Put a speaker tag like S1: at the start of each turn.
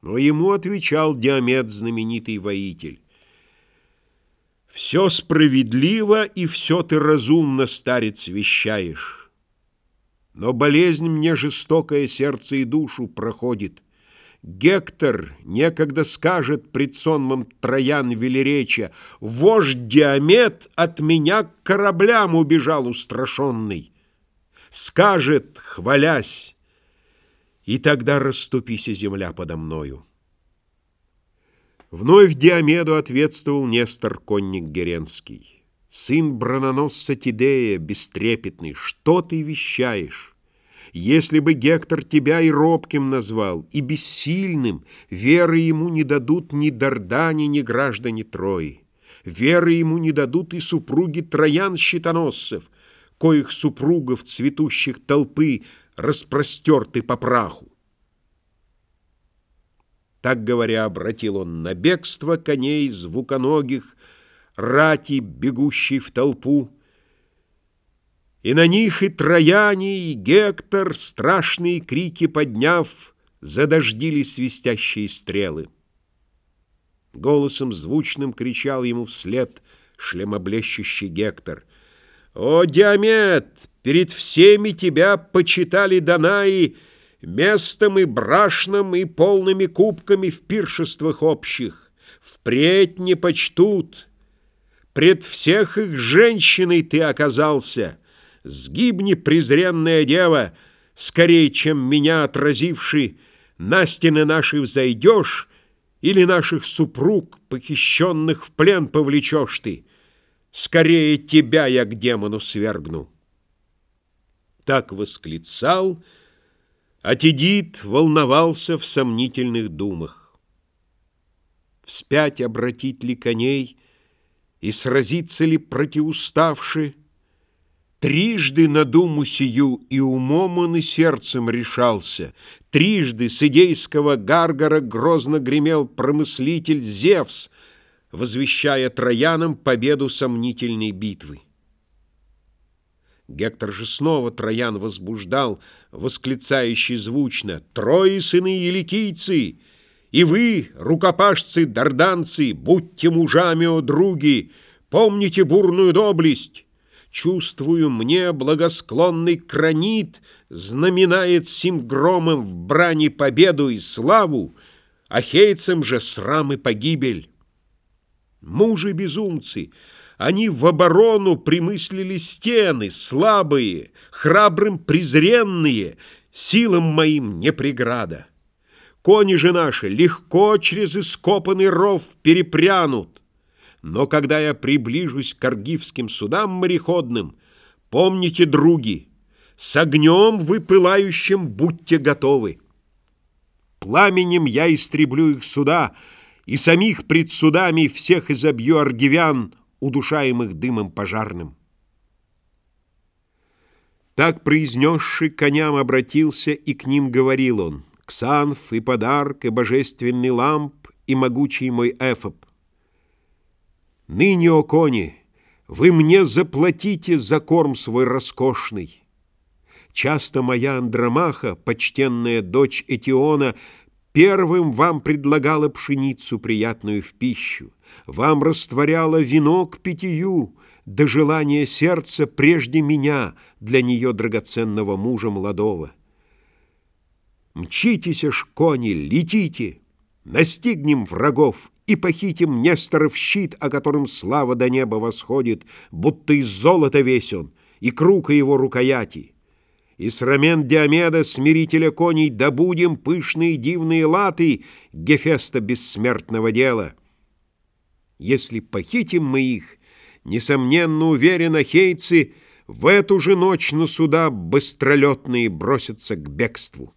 S1: Но ему отвечал Диамет, знаменитый воитель. «Все справедливо, и все ты разумно, старец, вещаешь. Но болезнь мне жестокое сердце и душу проходит. Гектор некогда скажет пред сонмом Троян велеречия, «Вождь Диамет от меня к кораблям убежал устрашенный». Скажет, хвалясь, и тогда расступися земля подо мною. Вновь Диомеду ответствовал Нестор Конник Геренский. Сын брононосца Тидея, бестрепетный, что ты вещаешь? Если бы Гектор тебя и робким назвал, и бессильным, веры ему не дадут ни Дардани, ни граждане Трои. Веры ему не дадут и супруги Троян-щитоносцев, коих супругов цветущих толпы распростерты по праху. Так говоря, обратил он на бегство коней звуконогих, рати, бегущей в толпу, и на них и Трояне, и Гектор, страшные крики подняв, задождили свистящие стрелы. Голосом звучным кричал ему вслед шлемоблещущий Гектор. «О, Диамет, Перед всеми тебя почитали Данаи местом и брашным, и полными кубками в пиршествах общих. Впредь не почтут. Пред всех их женщиной ты оказался. Сгибни, презренная дева, скорее, чем меня отразивший, на стены наши взойдешь, или наших супруг, похищенных в плен, повлечешь ты. Скорее тебя я к демону свергну так восклицал, а Тедит волновался в сомнительных думах. Вспять обратить ли коней и сразиться ли противуставши, Трижды на думу сию и умом он и сердцем решался, Трижды с идейского гаргара грозно гремел промыслитель Зевс, Возвещая троянам победу сомнительной битвы. Гектор же снова Троян возбуждал, восклицающий звучно «Трое сыны еликийцы! И вы, рукопашцы, дарданцы, будьте мужами, о други! Помните бурную доблесть! Чувствую мне, благосклонный кранит Знаменает сим громом в брани победу и славу, Ахейцам же срам и погибель. Мужи-безумцы!» Они в оборону примыслили стены, слабые, храбрым презренные, силам моим не преграда. Кони же наши легко через ископанный ров перепрянут. Но когда я приближусь к аргивским судам мореходным, помните, други, с огнем вы пылающим будьте готовы. Пламенем я истреблю их суда, и самих пред судами всех изобью аргивян, удушаемых дымом пожарным. Так произнесший коням обратился, и к ним говорил он, «Ксанф и подарок, и божественный ламп, и могучий мой эфоп. Ныне, о кони, вы мне заплатите за корм свой роскошный. Часто моя Андромаха, почтенная дочь Этиона, Первым вам предлагала пшеницу, приятную в пищу, Вам растворяла вино к питью, До желания сердца прежде меня Для нее драгоценного мужа молодого. Мчитесь ж, кони, летите, Настигнем врагов и похитим Несторов щит, О котором слава до неба восходит, Будто из золота весь он, и круг его рукояти. И с рамен Диомеда, смирителя коней, добудем пышные дивные латы Гефеста бессмертного дела. Если похитим мы их, несомненно, уверен, ахейцы, В эту же ночь на суда быстролетные бросятся к бегству.